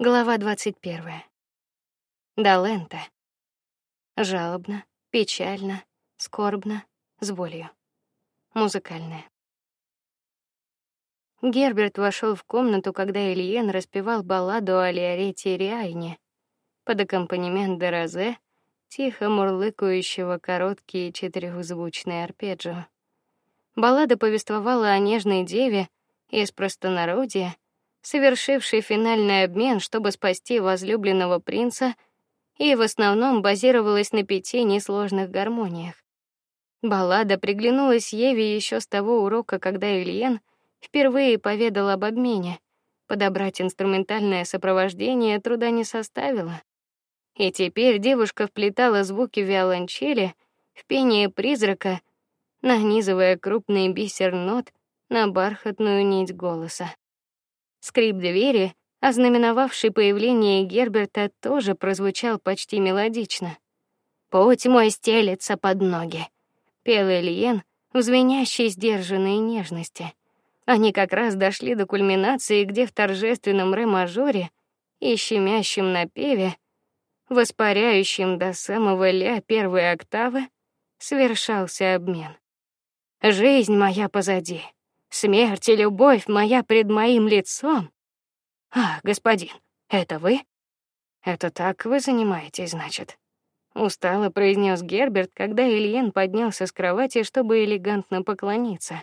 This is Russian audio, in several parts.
Глава 21. Далента. Жалобно, печально, скорбно, с болью. Музыкальное. Герберт вошел в комнату, когда Ильен распевал балладу о Лиорете Риайне под аккомпанемент Дерозе, тихо мурлыкающего короткие четырехзвучные арпеджио. Баллада повествовала о нежной деве из простонародья, совершивший финальный обмен, чтобы спасти возлюбленного принца, и в основном базировалась на пяти несложных гармониях. Баллада приглянулась Еве еще с того урока, когда Ильен впервые поведал об обмене. Подобрать инструментальное сопровождение труда не составило. И теперь девушка вплетала звуки виолончели в пение призрака, нанизывая крупный бисер нот на бархатную нить голоса. Скрип двери, ознаменовавший появление Герберта, тоже прозвучал почти мелодично. Путь мой стелется под ноги, пел Элиен в звенящей сдержанной нежности. Они как раз дошли до кульминации, где в торжественном ре-мажоре и щемящем напеве, воспаряющем до самого ля первой октавы, совершался обмен. Жизнь моя позади, Смерть и любовь моя пред моим лицом. А, господин, это вы? Это так вы занимаетесь, значит? Устало произнес Герберт, когда Ильен поднялся с кровати, чтобы элегантно поклониться.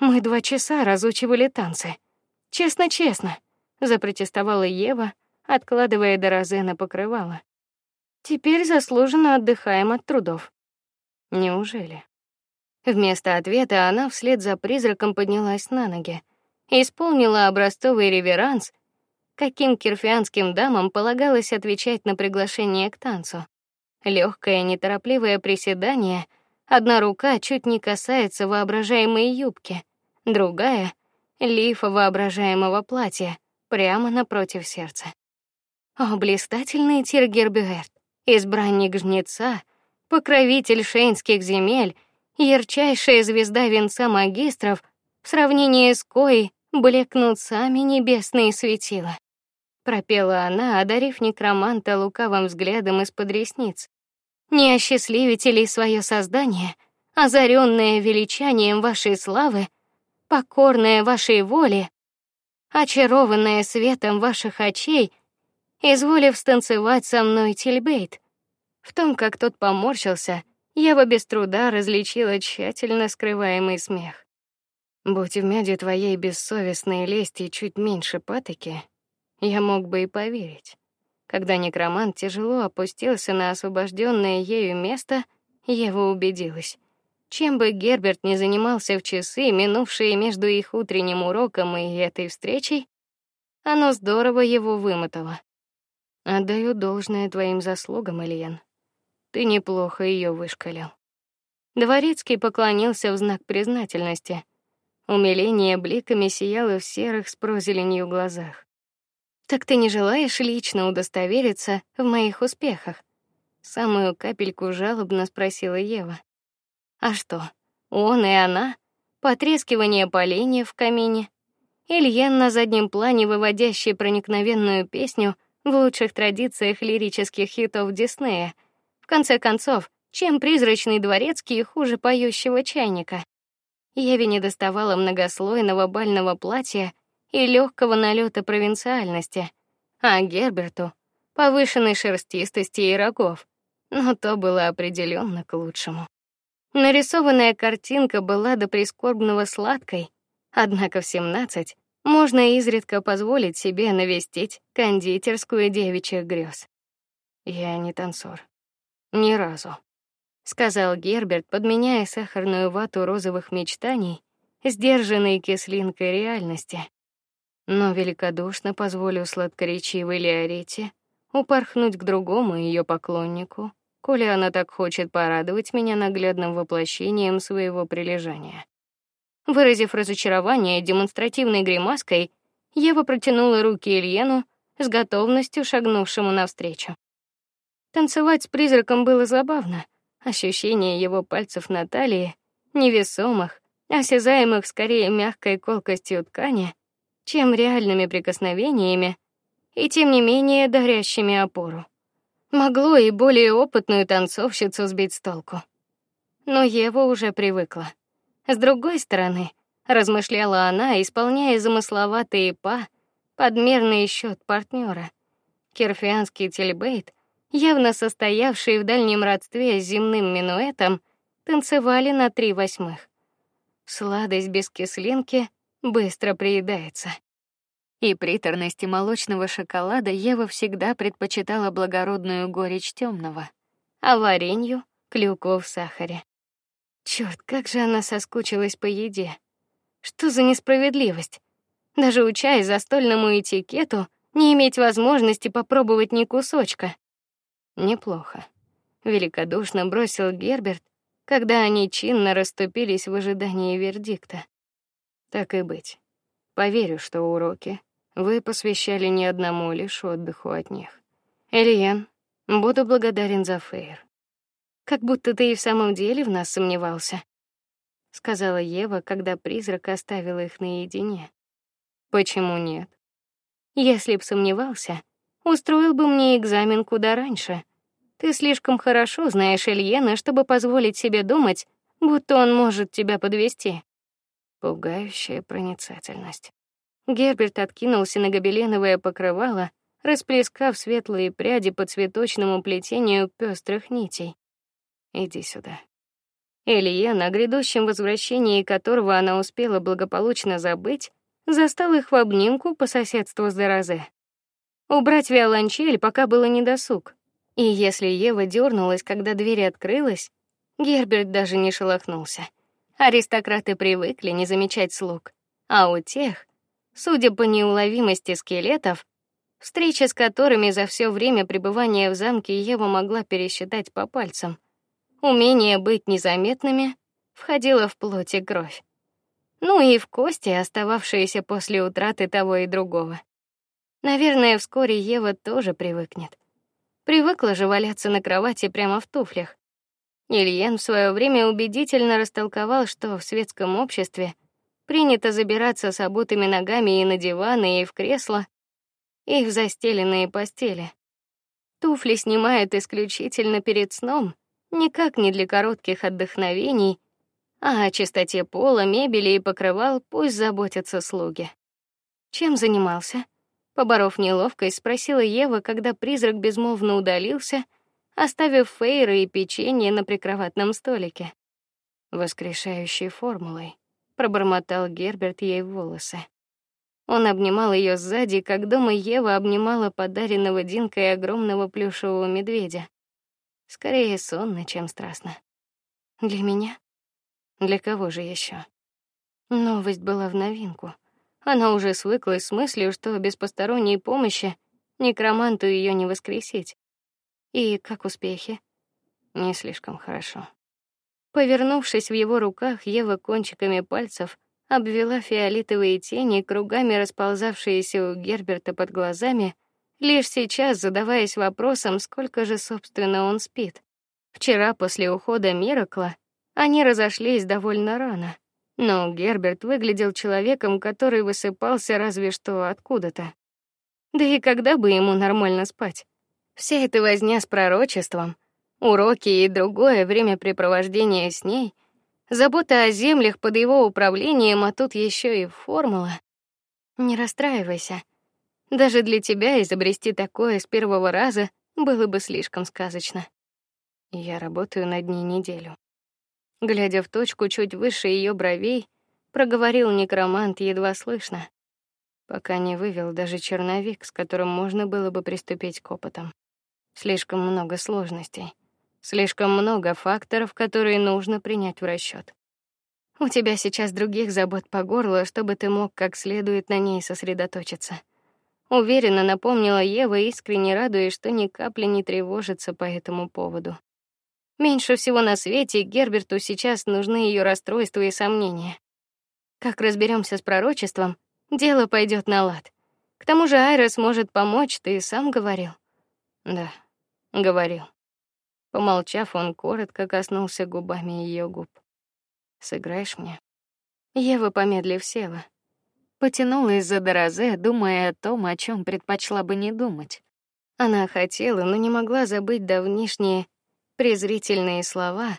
Мы два часа разучивали танцы. Честно-честно, запротестовала Ева, откладывая Дорозе на покрывало. Теперь заслуженно отдыхаем от трудов. Неужели? Вместо ответа она вслед за призраком поднялась на ноги, исполнила образцовый реверанс, каким кирфианским дамам полагалось отвечать на приглашение к танцу. Легкое, неторопливое приседание, одна рука чуть не касается воображаемой юбки, другая лифа воображаемого платья прямо напротив сердца. О, блистательный Тиргербюэрт, избранник жнеца, покровитель шейнских земель, ярчайшая звезда венца магистров, в сравнении с коей блекнут сами небесные светила. Пропела она, одарив некроманта лукавым взглядом из-под ресниц. Не осчастливите ли свое создание, озаренное величанием вашей славы, покорное вашей воле, очарованное светом ваших очей, изволив станцевать со мной тильбейт? В том, как тот поморщился, бы без труда различила тщательно скрываемый смех. Будь в мяде твоей бессовестной лести чуть меньше патоки, я мог бы и поверить. Когда некромант тяжело опустился на освобожденное ею место, Ева убедилась. Чем бы Герберт не занимался в часы, минувшие между их утренним уроком и этой встречей, оно здорово его вымотало. Отдаю должное твоим заслугам, Ильян. Ты неплохо ее вышкалил. Дворецкий поклонился в знак признательности. Умиление бликами сияло в серых с прозеленью глазах. Так ты не желаешь лично удостовериться в моих успехах? Самую капельку жалобно спросила Ева. А что? Он и она, потрескивание поленья в камине, Ильен на заднем плане выводящий проникновенную песню в лучших традициях лирических хитов Диснея, в конце концов, чем призрачный дворецкий хуже поющего чайника? Еве не доставало многослойного бального платья и легкого налета провинциальности, а Герберту повышенной шерстистости и рогов. Но то было определенно к лучшему. Нарисованная картинка была до прискорбного сладкой, однако в 17 можно изредка позволить себе навестить кондитерскую девичьих грез. Я не танцор. Ни разу, сказал Герберт, подменяя сахарную вату розовых мечтаний сдержанной кислинкой реальности. Но великодушно позволю сладкоречивой Леорете упорхнуть к другому ее поклоннику, коли она так хочет порадовать меня наглядным воплощением своего прилежания. Выразив разочарование демонстративной гримаской, Ева протянула руки Ильену с готовностью шагнувшему навстречу. Танцевать с призраком было забавно. Ощущение его пальцев на талии, невесомых, осязаемых скорее мягкой колкостью ткани, чем реальными прикосновениями, и тем не менее дарящими опору. Могло и более опытную танцовщицу сбить с толку. Но Ева уже привыкла. С другой стороны, размышляла она, исполняя замысловатые па, подмерный счет партнера. Керфианский тельбейт, явно состоявший в дальнем родстве с земным минуэтом, танцевали на три восьмых. Сладость без кислинки быстро приедается. И приторности молочного шоколада Ева всегда предпочитала благородную горечь темного, а варенью клюкву в сахаре. Черт, как же она соскучилась по еде. Что за несправедливость? Даже учась застольному этикету, не иметь возможности попробовать ни кусочка. Неплохо. Великодушно бросил Герберт, когда они чинно расступились в ожидании вердикта. Так и быть. Поверю, что уроки вы посвящали не одному лишь отдыху от них. Элиен, буду благодарен за фейр. Как будто ты и в самом деле в нас сомневался, сказала Ева, когда призрак оставил их наедине. Почему нет? Если б сомневался, устроил бы мне экзамен куда раньше. Ты слишком хорошо знаешь Ильена, чтобы позволить себе думать, будто он может тебя подвести. Пугающая проницательность. Герберт откинулся на гобеленовое покрывало, расплескав светлые пряди по цветочному плетению пестрых нитей. Иди сюда. Илья, на грядущем возвращении которого она успела благополучно забыть, застал их в обнимку по соседству с Дорозе. Убрать виолончель пока было недосуг. И если Ева дернулась, когда дверь открылась, Герберт даже не шелохнулся. Аристократы привыкли не замечать слуг, а у тех, судя по неуловимости скелетов, встреча с которыми за все время пребывания в замке Ева могла пересчитать по пальцам, умение быть незаметными входило в плоть и кровь ну и в кости, остававшиеся после утраты того и другого. Наверное, вскоре Ева тоже привыкнет. Привыкла же валяться на кровати прямо в туфлях. Ильен в свое время убедительно растолковал, что в светском обществе принято забираться с обутыми ногами и на диваны, и в кресла, и в застеленные постели. Туфли снимают исключительно перед сном, никак не для коротких отдохновений а о чистоте пола, мебели и покрывал пусть заботятся слуги. Чем занимался? Поборов неловкость, спросила Ева, когда призрак безмолвно удалился, оставив фейры и печенье на прикроватном столике. Воскрешающей формулой, пробормотал Герберт ей в волосы. Он обнимал ее сзади, как дома Ева обнимала подаренного Динкой огромного плюшевого медведя. Скорее сонно, чем страстно. Для меня для кого же еще? Новость была в новинку. Она уже свыклась с мыслью, что без посторонней помощи некроманту ее не воскресить. И как успехи? Не слишком хорошо. Повернувшись в его руках, Ева кончиками пальцев обвела фиолетовые тени, кругами расползавшиеся у Герберта под глазами, лишь сейчас задаваясь вопросом, сколько же собственно он спит. Вчера после ухода Миракла они разошлись довольно рано, но Герберт выглядел человеком, который высыпался разве что откуда-то. Да и когда бы ему нормально спать? Вся эта возня с пророчеством, уроки и другое времяпрепровождение с ней, забота о землях под его управлением, а тут еще и формула. Не расстраивайся. Даже для тебя изобрести такое с первого раза было бы слишком сказочно. Я работаю над ней неделю глядя в точку чуть выше ее бровей, проговорил некромант едва слышно, пока не вывел даже черновик, с которым можно было бы приступить к опытам. Слишком много сложностей, слишком много факторов, которые нужно принять в расчет. У тебя сейчас других забот по горло, чтобы ты мог как следует на ней сосредоточиться. Уверенно напомнила Ева, искренне радуясь, что ни капли не тревожится по этому поводу. Меньше всего на свете Герберту сейчас нужны ее расстройства и сомнения. Как разберемся с пророчеством, дело пойдет на лад. К тому же Айра сможет помочь, ты сам говорил. Да, говорил. Помолчав, он коротко коснулся губами ее губ. Сыграешь мне? Ева помедлив села. Потянулась за Дорозе, думая о том, о чем предпочла бы не думать. Она хотела, но не могла забыть давнишние презрительные слова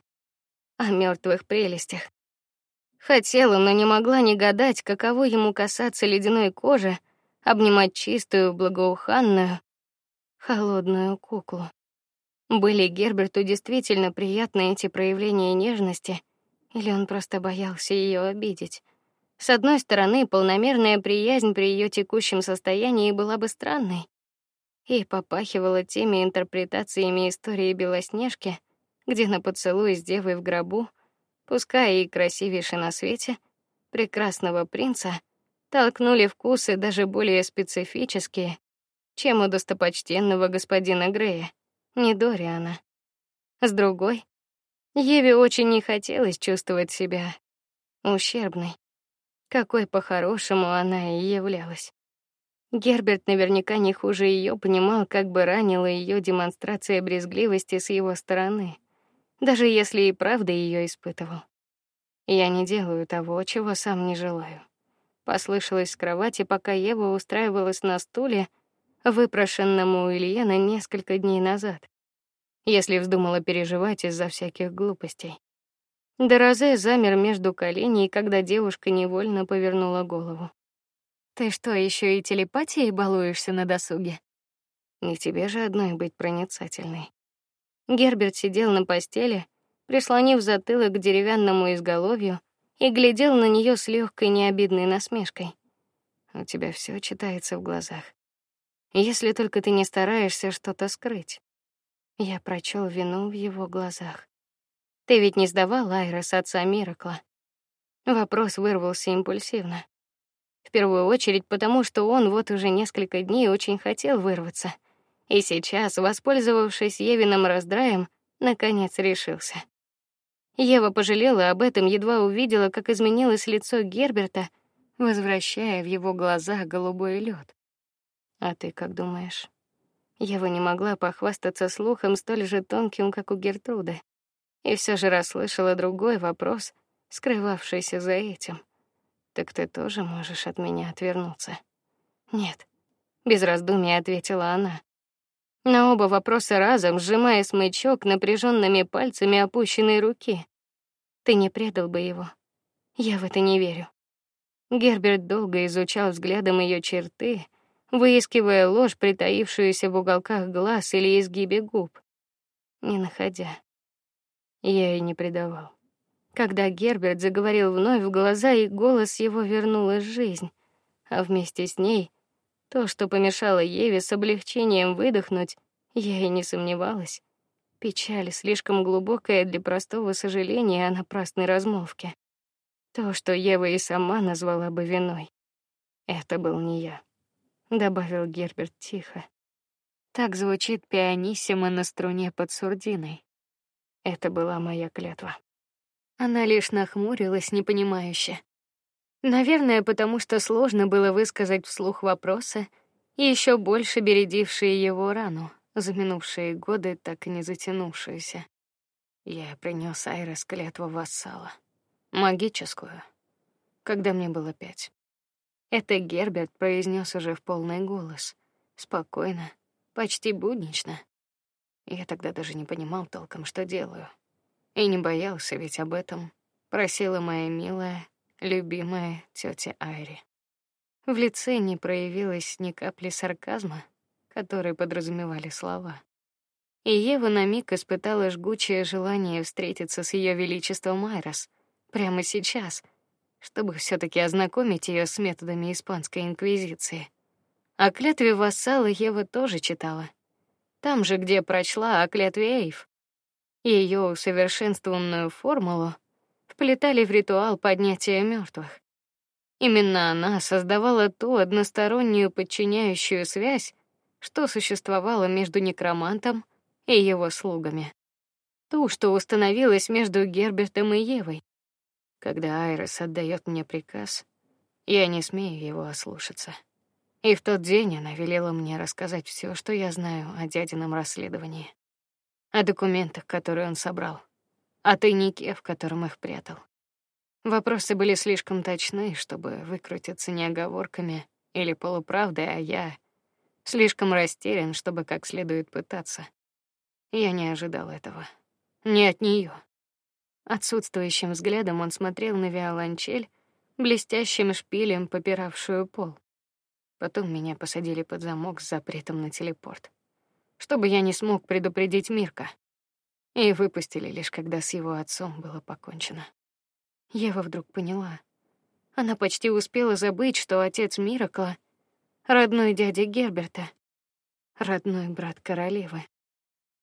о мертвых прелестях. Хотела, но не могла не гадать, каково ему касаться ледяной кожи, обнимать чистую, благоуханную, холодную куклу. Были Герберту действительно приятны эти проявления нежности, или он просто боялся ее обидеть? С одной стороны, полномерная приязнь при ее текущем состоянии была бы странной и попахивала теми интерпретациями истории Белоснежки, где на поцелуй с девой в гробу, пускай и красивейший на свете, прекрасного принца толкнули вкусы даже более специфические, чем у достопочтенного господина Грея, не Дориана. С другой, Еве очень не хотелось чувствовать себя ущербной, какой по-хорошему она и являлась. Герберт наверняка не хуже ее понимал, как бы ранила ее демонстрация брезгливости с его стороны, даже если и правда ее испытывал. Я не делаю того, чего сам не желаю. Послышалось с кровати, пока Ева устраивалась на стуле, выпрошенному у Ильена несколько дней назад. Если вздумала переживать из-за всяких глупостей. Дорозе замер между коленей, когда девушка невольно повернула голову. Ты что, еще и телепатией балуешься на досуге? Не тебе же одной быть проницательной. Герберт сидел на постели, прислонив затылок к деревянному изголовью и глядел на нее с легкой необидной насмешкой. У тебя все читается в глазах. Если только ты не стараешься что-то скрыть. Я прочел вину в его глазах. Ты ведь не сдавал Айрес отца Миракла. Вопрос вырвался импульсивно. В первую очередь потому, что он вот уже несколько дней очень хотел вырваться. И сейчас, воспользовавшись Евиным раздраем, наконец решился. Ева пожалела об этом, едва увидела, как изменилось лицо Герберта, возвращая в его глаза голубой лед. А ты как думаешь? Ева не могла похвастаться слухом столь же тонким, как у Гертруды, и все же расслышала другой вопрос, скрывавшийся за этим. Так ты тоже можешь от меня отвернуться? Нет, без раздумий ответила она. На оба вопроса разом, сжимая смычок напряженными пальцами опущенной руки. Ты не предал бы его. Я в это не верю. Герберт долго изучал взглядом ее черты, выискивая ложь, притаившуюся в уголках глаз или изгибе губ, не находя. Я и не предавал. Когда Герберт заговорил вновь в глаза, и голос его вернула жизнь, а вместе с ней то, что помешало Еве с облегчением выдохнуть, я и не сомневалась. Печаль слишком глубокая для простого сожаления о напрасной размолвке. То, что Ева и сама назвала бы виной, это был не я, добавил Герберт тихо. Так звучит пианиссимо на струне под сурдиной. Это была моя клятва. Она лишь нахмурилась непонимающе. Наверное, потому что сложно было высказать вслух вопросы, еще больше бередившие его рану, за минувшие годы так и не затянувшуюся. Я принес Айрес клятву вассала, магическую, когда мне было пять. Это Герберт произнес уже в полный голос, спокойно, почти буднично. Я тогда даже не понимал толком, что делаю. И не боялся, ведь об этом просила моя милая, любимая тетя Айри. В лице не проявилось ни капли сарказма, который подразумевали слова. И Ева на миг испытала жгучее желание встретиться с ее величеством Айрос прямо сейчас, чтобы все таки ознакомить ее с методами испанской инквизиции. О клятве вассала Ева тоже читала. Там же, где прочла о клятве Эйв ее усовершенствованную формулу вплетали в ритуал поднятия мертвых. Именно она создавала ту одностороннюю подчиняющую связь, что существовала между некромантом и его слугами. Ту, что установилась между Гербертом и Евой. Когда Айрис отдает мне приказ, я не смею его ослушаться. И в тот день она велела мне рассказать все, что я знаю о дядином расследовании о документах, которые он собрал, о тайнике, в котором их прятал. Вопросы были слишком точны, чтобы выкрутиться неоговорками или полуправдой, а я слишком растерян, чтобы как следует пытаться. Я не ожидал этого. Не от нее. Отсутствующим взглядом он смотрел на виолончель, блестящим шпилем попиравшую пол. Потом меня посадили под замок с запретом на телепорт, чтобы я не смог предупредить Мирка. И выпустили лишь когда с его отцом было покончено. Ева вдруг поняла. Она почти успела забыть, что отец Миракла родной дядя Герберта, родной брат королевы.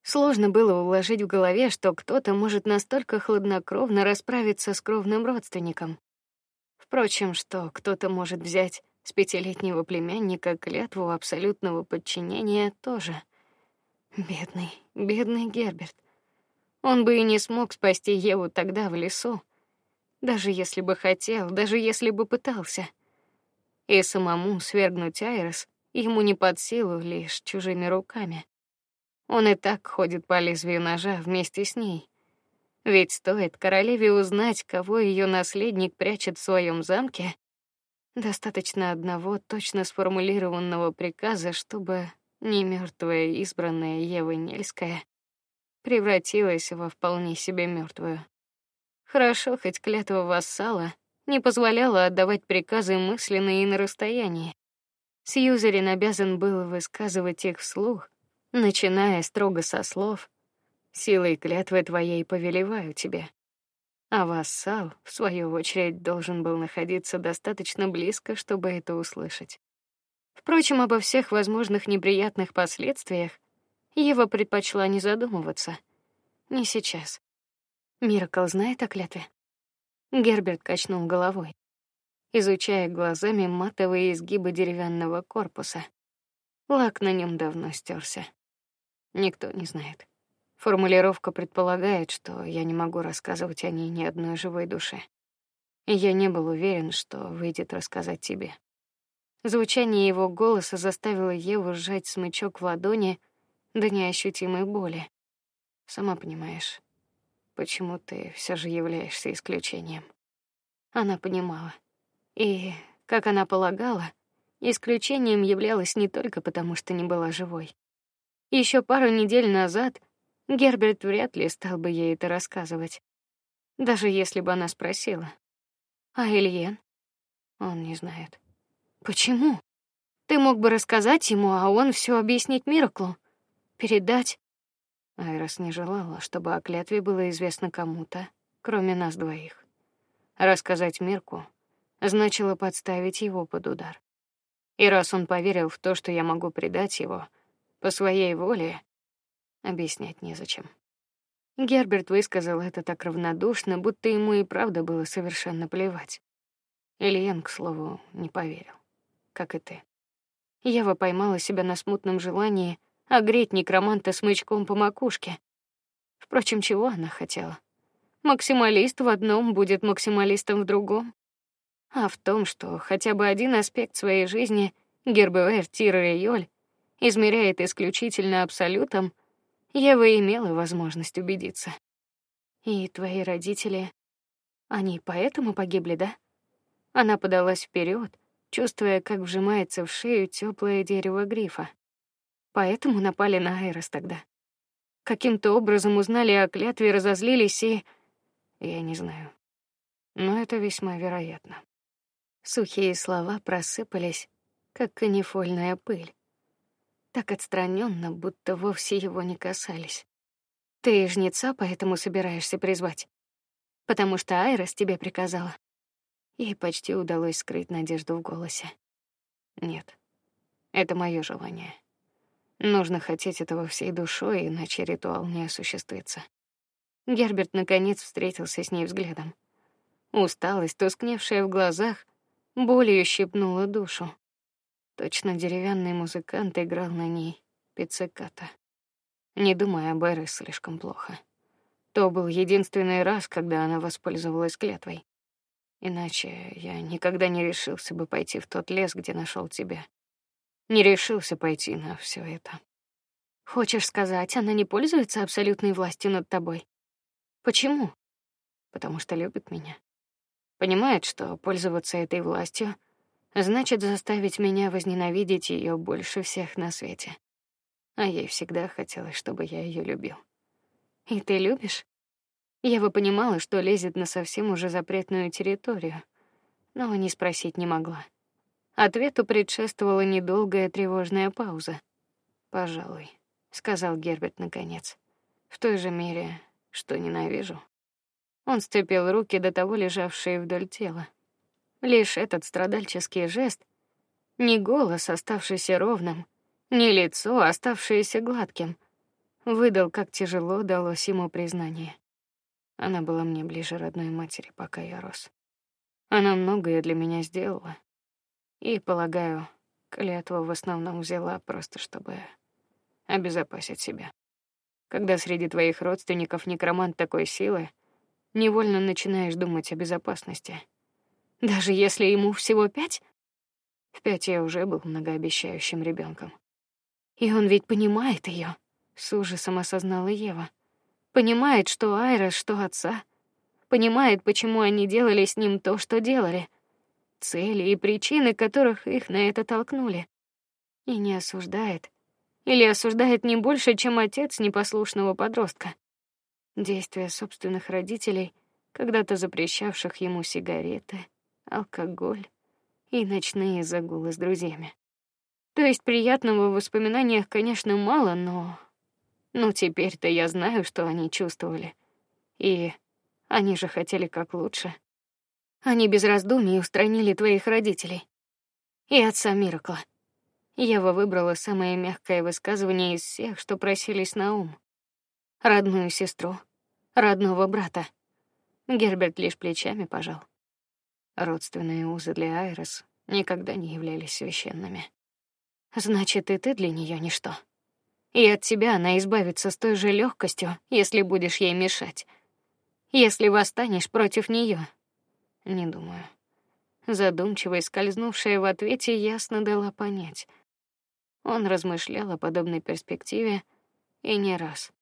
Сложно было уложить в голове, что кто-то может настолько хладнокровно расправиться с кровным родственником. Впрочем, что кто-то может взять с пятилетнего племянника клятву абсолютного подчинения тоже. Бедный, бедный Герберт. Он бы и не смог спасти Еву тогда в лесу, даже если бы хотел, даже если бы пытался. И самому свергнуть Айрес ему не под силу лишь чужими руками. Он и так ходит по лезвию ножа вместе с ней. Ведь стоит королеве узнать, кого ее наследник прячет в своем замке, достаточно одного точно сформулированного приказа, чтобы не мертвая избранная Ева Нельская превратилась во вполне себе мертвую. Хорошо, хоть клятва вассала не позволяла отдавать приказы мысленно и на расстоянии. Сьюзерин обязан был высказывать их вслух, начиная строго со слов: "Силой клятвы твоей повелеваю тебе". А вассал, в свою очередь, должен был находиться достаточно близко, чтобы это услышать. Впрочем, обо всех возможных неприятных последствиях Ева предпочла не задумываться. Не сейчас. Миракл знает о клятве. Герберт качнул головой, изучая глазами матовые изгибы деревянного корпуса. Лак на нем давно стерся. Никто не знает. Формулировка предполагает, что я не могу рассказывать о ней ни одной живой душе. И я не был уверен, что выйдет рассказать тебе. Звучание его голоса заставило Еву сжать смычок в ладони до неощутимой боли. Сама понимаешь, почему ты все же являешься исключением. Она понимала. И, как она полагала, исключением являлась не только потому, что не была живой. Еще пару недель назад Герберт вряд ли стал бы ей это рассказывать, даже если бы она спросила. А Ильен? Он не знает. Почему? Ты мог бы рассказать ему, а он все объяснить Мираклу, передать. Айрос не желала, чтобы о клятве было известно кому-то, кроме нас двоих. Рассказать Мирку значило подставить его под удар. И раз он поверил в то, что я могу предать его, по своей воле объяснять незачем. Герберт высказал это так равнодушно, будто ему и правда было совершенно плевать. Ильян, к слову, не поверил, как и ты. Ева поймала себя на смутном желании огреть некроманта смычком по макушке. Впрочем, чего она хотела? Максималист в одном будет максималистом в другом. А в том, что хотя бы один аспект своей жизни Гербевер Тирриоль измеряет исключительно абсолютом, Ева имела возможность убедиться. И твои родители, они поэтому погибли, да? Она подалась вперед, чувствуя, как вжимается в шею теплое дерево грифа. Поэтому напали на Айрос тогда. Каким-то образом узнали о клятве, разозлились и я не знаю. Но это весьма вероятно. Сухие слова просыпались, как канифольная пыль так отстраненно, будто вовсе его не касались. Ты жнеца, поэтому собираешься призвать, потому что Айрос тебе приказала. Ей почти удалось скрыть надежду в голосе. Нет, это мое желание. Нужно хотеть этого всей душой, иначе ритуал не осуществится. Герберт наконец встретился с ней взглядом. Усталость, тускневшая в глазах, болью щипнула душу. Точно деревянный музыкант играл на ней пицциката. Не думая об Эрис слишком плохо. То был единственный раз, когда она воспользовалась клятвой. Иначе я никогда не решился бы пойти в тот лес, где нашел тебя. Не решился пойти на все это. Хочешь сказать, она не пользуется абсолютной властью над тобой? Почему? Потому что любит меня. Понимает, что пользоваться этой властью значит заставить меня возненавидеть ее больше всех на свете. А ей всегда хотелось, чтобы я ее любил. И ты любишь? Ева понимала, что лезет на совсем уже запретную территорию, но не спросить не могла. Ответу предшествовала недолгая тревожная пауза. "Пожалуй", сказал Герберт наконец. "В той же мере, что ненавижу". Он сцепил руки до того лежавшие вдоль тела. Лишь этот страдальческий жест, не голос, оставшийся ровным, не лицо, оставшееся гладким, выдал, как тяжело далось ему признание. Она была мне ближе родной матери, пока я рос. Она многое для меня сделала. И, полагаю, клятву в основном взяла просто чтобы обезопасить себя. Когда среди твоих родственников некромант такой силы, невольно начинаешь думать о безопасности. Даже если ему всего пять? В пять я уже был многообещающим ребенком. И он ведь понимает ее, с ужасом осознала Ева. Понимает, что Айра, что отца. Понимает, почему они делали с ним то, что делали. Цели и причины, которых их на это толкнули. И не осуждает. Или осуждает не больше, чем отец непослушного подростка. Действия собственных родителей, когда-то запрещавших ему сигареты, алкоголь и ночные загулы с друзьями. То есть приятного в воспоминаниях, конечно, мало, но ну теперь-то я знаю, что они чувствовали. И они же хотели как лучше. Они без раздумий устранили твоих родителей и отца Миракла. Ева выбрала самое мягкое высказывание из всех, что просились на ум. Родную сестру, родного брата. Герберт лишь плечами пожал. Родственные узы для Айрис никогда не являлись священными. Значит, и ты для нее ничто. И от тебя она избавится с той же легкостью, если будешь ей мешать. Если восстанешь против нее. Не думаю. Задумчиво скользнувшая в ответе ясно дала понять. Он размышлял о подобной перспективе и не раз.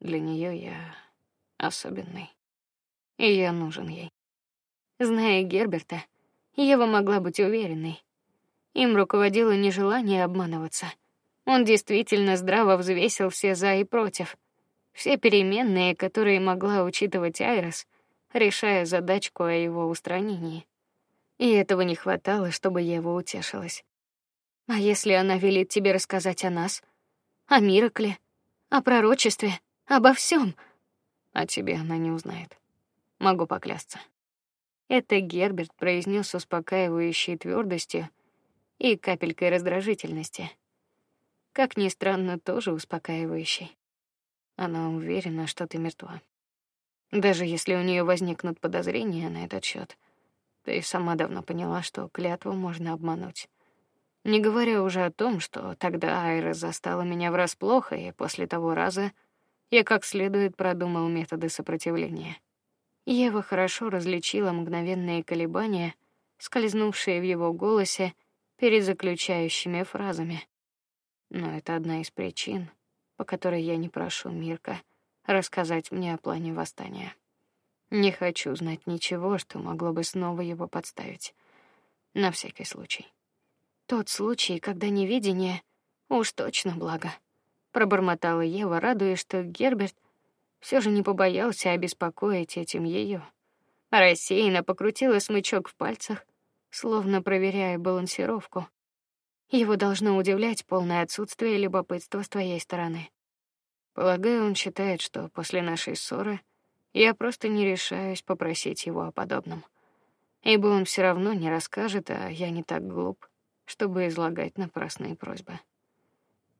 Для нее я особенный, и я нужен ей. Зная Герберта, Ева могла быть уверенной. Им руководило нежелание обманываться. Он действительно здраво взвесил все за и против, все переменные, которые могла учитывать Айрос, решая задачку о его устранении. И этого не хватало, чтобы Ева утешилась. А если она велит тебе рассказать о нас, о Миракле, о пророчестве, обо всем, а тебе она не узнает. Могу поклясться. Это Герберт произнес успокаивающей твердостью и капелькой раздражительности. Как ни странно, тоже успокаивающей. Она уверена, что ты мертва. Даже если у нее возникнут подозрения на этот счет, ты сама давно поняла, что клятву можно обмануть. Не говоря уже о том, что тогда Айра застала меня врасплох, и после того раза я как следует продумал методы сопротивления. Ева хорошо различила мгновенные колебания, скользнувшие в его голосе перед заключающими фразами. Но это одна из причин, по которой я не прошу Мирка рассказать мне о плане восстания. Не хочу знать ничего, что могло бы снова его подставить. На всякий случай. Тот случай, когда невидение уж точно благо, пробормотала Ева, радуясь, что Герберт все же не побоялся обеспокоить этим ее. Рассеянно покрутила смычок в пальцах, словно проверяя балансировку. Его должно удивлять полное отсутствие любопытства с твоей стороны. Полагаю, он считает, что после нашей ссоры я просто не решаюсь попросить его о подобном. Ибо он все равно не расскажет, а я не так глуп, чтобы излагать напрасные просьбы.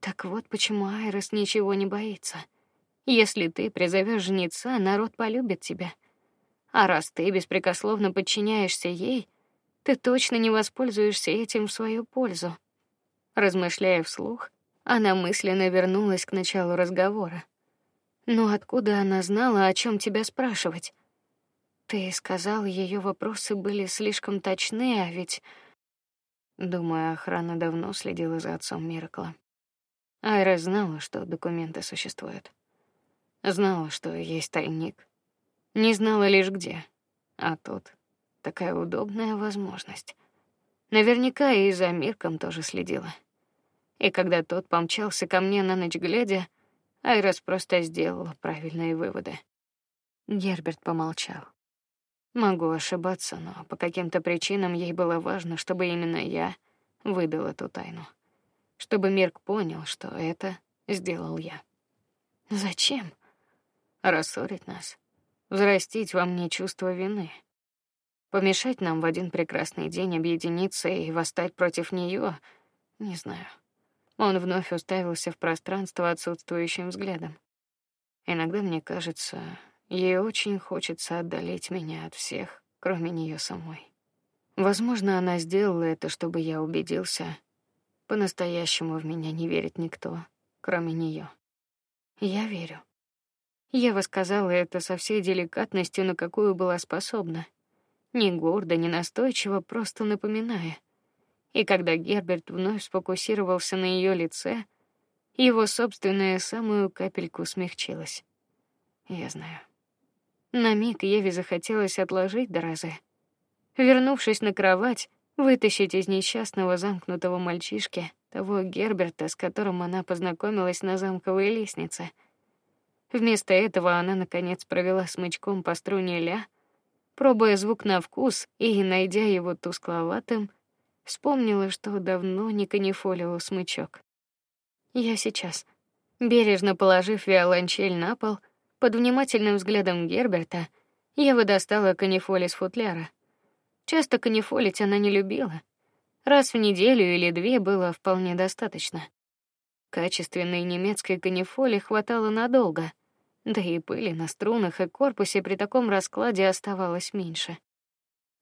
Так вот почему Айрис ничего не боится. Если ты призовешь жнеца, народ полюбит тебя. А раз ты беспрекословно подчиняешься ей, ты точно не воспользуешься этим в свою пользу. Размышляя вслух, она мысленно вернулась к началу разговора. Но откуда она знала, о чем тебя спрашивать? Ты сказал, ее вопросы были слишком точны, а ведь думаю, охрана давно следила за отцом Миракла. Айра знала, что документы существуют. Знала, что есть тайник. Не знала лишь где. А тут такая удобная возможность. Наверняка и за Мирком тоже следила. И когда тот помчался ко мне на ночь глядя, Айрос просто сделала правильные выводы. Герберт помолчал. Могу ошибаться, но по каким-то причинам ей было важно, чтобы именно я выдал эту тайну, чтобы Мирк понял, что это сделал я. Зачем? Рассорить нас, взрастить во мне чувство вины, помешать нам в один прекрасный день объединиться и восстать против нее, не знаю. Он вновь уставился в пространство отсутствующим взглядом. Иногда мне кажется, ей очень хочется отдалить меня от всех, кроме нее самой. Возможно, она сделала это, чтобы я убедился, по-настоящему в меня не верит никто, кроме нее. Я верю. Ева сказала это со всей деликатностью, на какую была способна, не гордо, не настойчиво, просто напоминая. И когда Герберт вновь сфокусировался на ее лице, его собственная самую капельку смягчилась. Я знаю. На миг Еве захотелось отложить дразы. Вернувшись на кровать, вытащить из несчастного замкнутого мальчишки того Герберта, с которым она познакомилась на замковой лестнице. Вместо этого она наконец провела смычком по струне ля, пробуя звук на вкус и найдя его тускловатым, Вспомнила, что давно не канифолила смычок. Я сейчас, бережно положив виолончель на пол, под внимательным взглядом Герберта, я выдостала канифоль из футляра. Часто канифолить она не любила. Раз в неделю или две было вполне достаточно. Качественной немецкой канифоли хватало надолго, да и пыли на струнах и корпусе при таком раскладе оставалось меньше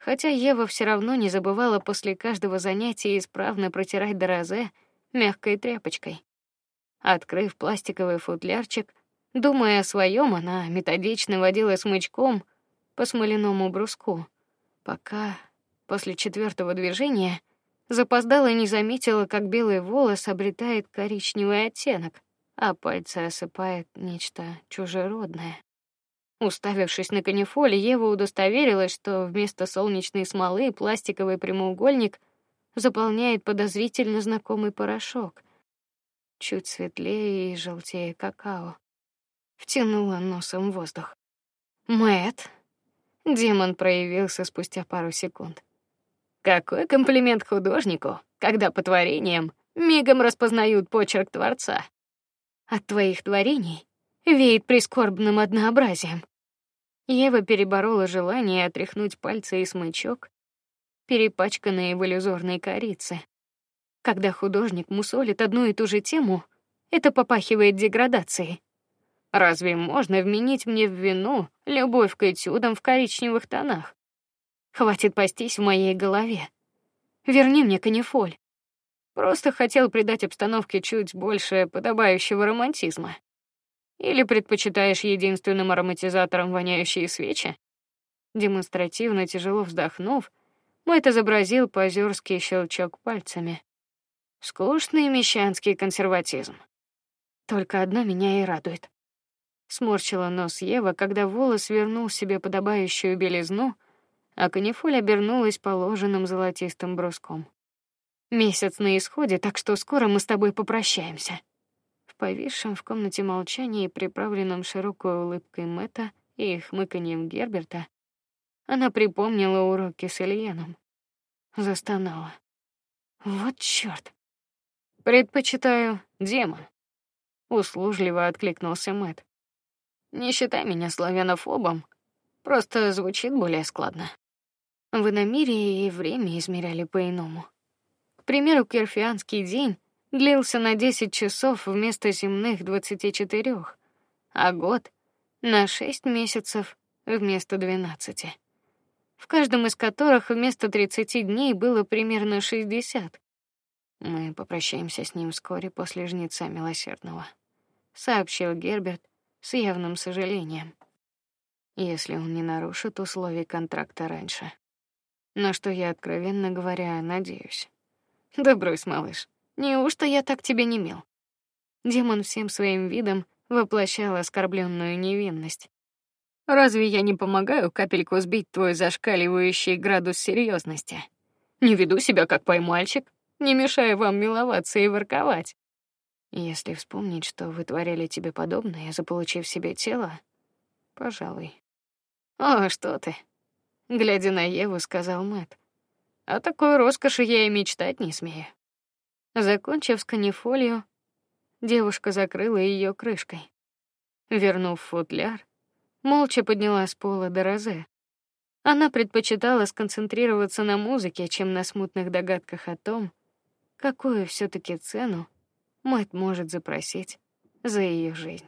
хотя Ева все равно не забывала после каждого занятия исправно протирать дорозе мягкой тряпочкой. Открыв пластиковый футлярчик, думая о своем, она методично водила смычком по смоляному бруску, пока после четвертого движения запоздала и не заметила, как белый волос обретает коричневый оттенок, а пальцы осыпает нечто чужеродное. Уставившись на канифоль, Ева удостоверилась, что вместо солнечной смолы пластиковый прямоугольник заполняет подозрительно знакомый порошок, чуть светлее и желтее какао. Втянула носом воздух. Мэт. Демон проявился спустя пару секунд. Какой комплимент художнику, когда по творениям мигом распознают почерк творца. От твоих творений веет прискорбным однообразием. Ева переборола желание отряхнуть пальцы и смычок, перепачканные в иллюзорной корице. Когда художник мусолит одну и ту же тему, это попахивает деградацией. Разве можно вменить мне в вину любовь к этюдам в коричневых тонах? Хватит пастись в моей голове. Верни мне канифоль. Просто хотел придать обстановке чуть больше подобающего романтизма. Или предпочитаешь единственным ароматизатором воняющие свечи? Демонстративно тяжело вздохнув, Мэтт изобразил позерский щелчок пальцами. Скучный мещанский консерватизм. Только одно меня и радует. Сморщила нос Ева, когда волос вернул себе подобающую белизну, а канифоль обернулась положенным золотистым бруском. Месяц на исходе, так что скоро мы с тобой попрощаемся. В повисшем в комнате молчании, приправленном широкой улыбкой Мэта и хмыканьем Герберта, она припомнила уроки с Ильеном. Застонала. Вот чёрт. Предпочитаю Дема. Услужливо откликнулся Мэт. Не считай меня славянофобом, просто звучит более складно. В иномирии и время измеряли по-иному. К примеру, Керфианский день длился на 10 часов вместо земных 24, а год на 6 месяцев вместо 12. В каждом из которых вместо 30 дней было примерно 60. Мы попрощаемся с ним вскоре после жнеца милосердного, сообщил Герберт с явным сожалением. Если он не нарушит условий контракта раньше. На что я откровенно говоря надеюсь. Да брось, малыш. Неужто я так тебя не мил? Демон всем своим видом воплощал оскорбленную невинность. Разве я не помогаю капельку сбить твой зашкаливающий градус серьезности? Не веду себя как поймальчик, не мешаю вам миловаться и ворковать. Если вспомнить, что вытворяли тебе подобное, заполучив себе тело, пожалуй. О, что ты? Глядя на Еву, сказал Мэт. О такой роскоши я и мечтать не смею. Закончив с канифолью, девушка закрыла ее крышкой. Вернув футляр, молча подняла с пола дорозе. Она предпочитала сконцентрироваться на музыке, чем на смутных догадках о том, какую все таки цену мать может запросить за ее жизнь.